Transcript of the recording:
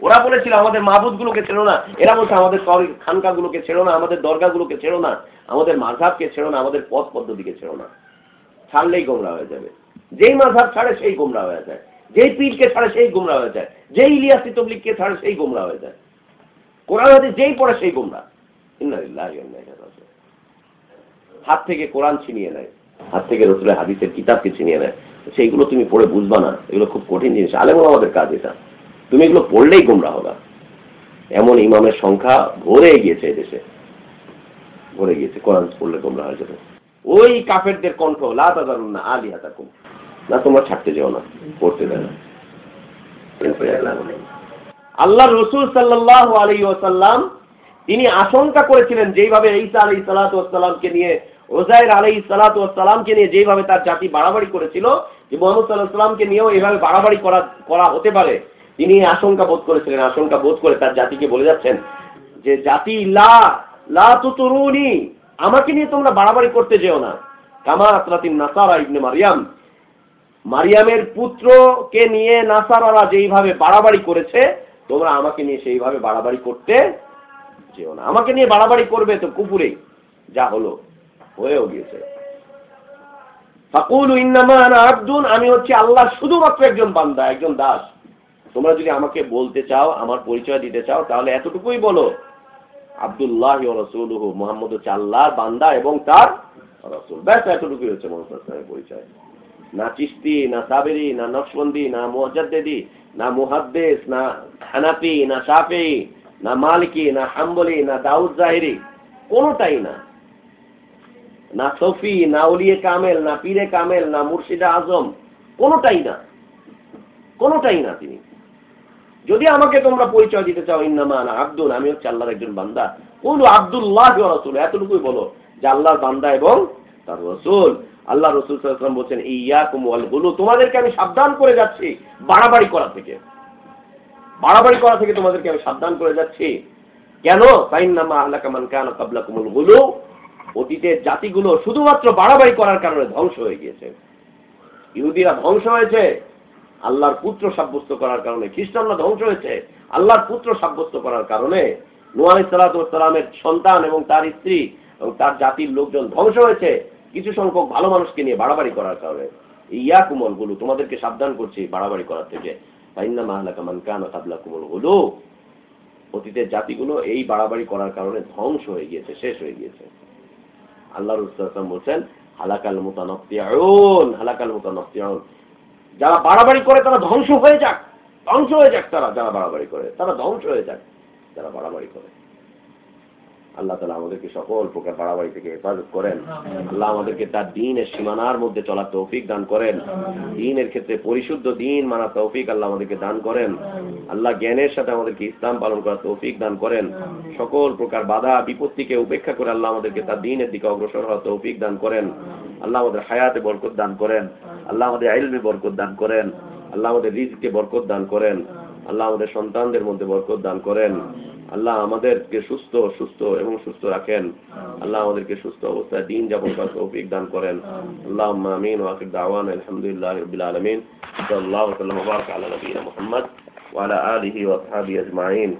ওরা বলেছিল, আমাদের মাহবুদগুলোকে ছেড়ো না। এরা বলছে, আমাদের খানকাগুলোকে ছেড়ো না, আমাদের দরগাগুলোকে ছেড়ো না, আমাদের মাঝাবকে ছেড়ো না, আমাদের পথ পদ্ধতিকে ছেড়ো না। ছাড়লেই গোমরা হয়ে যাবে। যেই মাঝাব ছাড়ে, সেই গোমরা হয়ে যায়। যেই পীরকে ছাড়ে, সেই গোমরা হয়ে যায়। যেই ইলিয়াসি তবলিককে ছাড়ে, সেই গোমরা হয়ে যায়। কোরআন হাতে যেই পড়ে, সেই গোমরা। হাত থেকে কোরআন ছিনিয়ে নেয়। হাত থেকে রসুলের হাদিসের কিতাবকে ছিনিয়ে নেয়। সেইগুলো তুমি পড়ে বুঝবা না। এগুলো খুব কঠিন জিনিস। আলেম আমাদের কাজ এটা। তুমি এগুলো পড়লেই গোমরা হবা। এমন ইমামের সংখ্যা ভরে গিয়েছে দেশে ভরে গিয়েছে, কোরআন পড়লে গোমরা হয়ে যাবে। ওই কাফেরদের কণ্ঠ লাতাজারুন না আলি হাতাকুম না, তোমরা ছাড়তে যাও না, পড়তে দেয় না। আল্লাহ রসুল সাল্লাহ আলী ওসাল্লাম তিনি আশঙ্কা করেছিলেন যেইভাবে ঈসা আলী সালাতামকে নিয়ে ওজাইর আলী সালাতামকে নিয়ে যেইভাবে তার জাতি বাড়াবাড়ি করেছিল, যে মোহাম্মদ সাল্লাহ সাল্লামকে নিয়েও এইভাবে বাড়াবাড়ি করা করা হতে পারে তিনি আশঙ্কা বোধ করেছিলেন, আশঙ্কা বোধ করে তার জাতিকে বলে যাচ্ছেন যে, জাতি, লা লা তরুণী আমাকে নিয়ে তোমরা বাড়াবাড়ি করতে যেও না। কামা আতরাতিন নাসারা ইবনে মারিয়াম। মারিয়ামের পুত্রকে নিয়ে নাসারারা যেইভাবে বাড়াবাড়ি করেছে, তোমরা আমাকে নিয়ে সেইভাবে বাড়াবাড়ি করতে যেও না। আমাকে নিয়ে বাড়াবাড়ি করবে তো কুপুরেই যা হলো, হয়েও গিয়েছে। ফাকুল আব্দুন, আমি হচ্ছে আল্লাহ শুধুমাত্র একজন বান্দা, একজন দাস। তোমরা যদি আমাকে বলতে চাও, আমার পরিচয় দিতে চাও, তাহলে এতটুকুই বলো। আবদুল্লাহ রসুল মোহাম্মদ হচ্ছে বান্দা এবং তার রসুল। ব্যাস, এতটুকুই হচ্ছে মোহাম্মদের পরিচয়। না চিস্তি না সাবেরি, না নকশবন্দি, না মোহাজ্দেদি না মুহাদ্দেস, না হানাফি, না সাফি না মালিকি, না হাম্বলি, না দাউদ জাহিরি, কোনোটাই না। না সফি, না উলিয়ে কামেল, না পীরে কামেল, না মুর্শিদা আজম, কোনোটাই না। কোনোটাই না তিনি। যদি আমাকে তোমরা পরিচয় দিতে চাও ইন্নামান আব্দুল আমি হচ্ছে আল্লাহর একজন বান্দা। কোন আব্দুল্লাহ রসুল এতটুকুই বলো যে আল্লাহর বান্দা এবং তার রসুল। আল্লাহ রসুল সাল্লাম বলছেন ইয়া কুমলগুলো তোমাদেরকে আমি সাবধান করে যাচ্ছি বাড়াবাড়ি করা থেকে। বাড়াবাড়ি করা থেকে তোমাদেরকে আমি সাবধান করে যাচ্ছি। কেন? সাইন্নামা আল্লাহ কামান কেন কাবলা কুমলগুলো। অতীতের জাতিগুলো শুধুমাত্র বাড়াবাড়ি করার কারণে ধ্বংস হয়ে গিয়েছে। ইহুদিরা ধ্বংস হয়েছে। আল্লাহর পুত্র সাব্যস্ত করার কারণে। খ্রিস্টানরা ধ্বংস হয়েছে আল্লাহর পুত্র সাব্যস্ত করার কারণে। নোয়ালি সালাতামের সন্তান এবং তার স্ত্রী এবং তার জাতির লোকজন ধ্বংস হয়েছে কিছু সংখ্যক ভালো মানুষকে নিয়ে বাড়াবাড়ি করার কারণে। ইয়া কুমলগুলো, তোমাদেরকে সাবধান করছি বাড়াবাড়ি করার থেকে। বাইন্না মাহলা কামান কানা কাবলা কুমলগুলো, অতীতের জাতিগুলো এই বাড়াবাড়ি করার কারণে ধ্বংস হয়ে গিয়েছে, শেষ হয়ে গিয়েছে। আল্লাহ রুস্তাম বলছেন, হালাকাল মোতানফতিয়াউন হালাকাল মোতানফতিয়াউন যারা বাড়াবাড়ি করে তারা ধ্বংস হয়ে যাক। ধ্বংস হয়ে যাক তারা যারা বাড়াবাড়ি করে তারা ধ্বংস হয়ে যাক যারা বাড়াবাড়ি করে। আল্লাহ তালা আমাদেরকে সকল প্রকার বাড়াবাড়ি থেকে হেফাজত করেন। আল্লাহ আমাদেরকে তার দিনের সীমানার মধ্যে চলার তৌফিক দান করেন। দিনের ক্ষেত্রে পরিশুদ্ধ দিন মানা তৌফিক আল্লাহ আমাদেরকে দান করেন। আল্লাহ জ্ঞানের সাথে আমাদেরকে ইসলাম পালন করার তৌফিক দান করেন। সকল প্রকার বাধা বিপত্তিকে উপেক্ষা করে আল্লাহ আমাদেরকে তার দিনের দিকে অগ্রসর হওয়ার তৌফিক দান করেন। আল্লাহ আমাদের হায়াতে বরকত দান করেন। আল্লাহ আমাদের আইলমে বরকত দান করেন, আল্লাহ আমাদের রিজকে বরকত দান করেন, আল্লাহ আমাদের সন্তানদের মধ্যে বরকত দান করেন, আল্লাহ আমাদেরকে সুস্থ সুস্থ এবং সুস্থ রাখেন, আল্লাহ আমাদেরকে সুস্থ অবস্থায় দিন যাপন করার দান করেন। আল্লাহ আলহামদুলিল্লাহ আলমিন।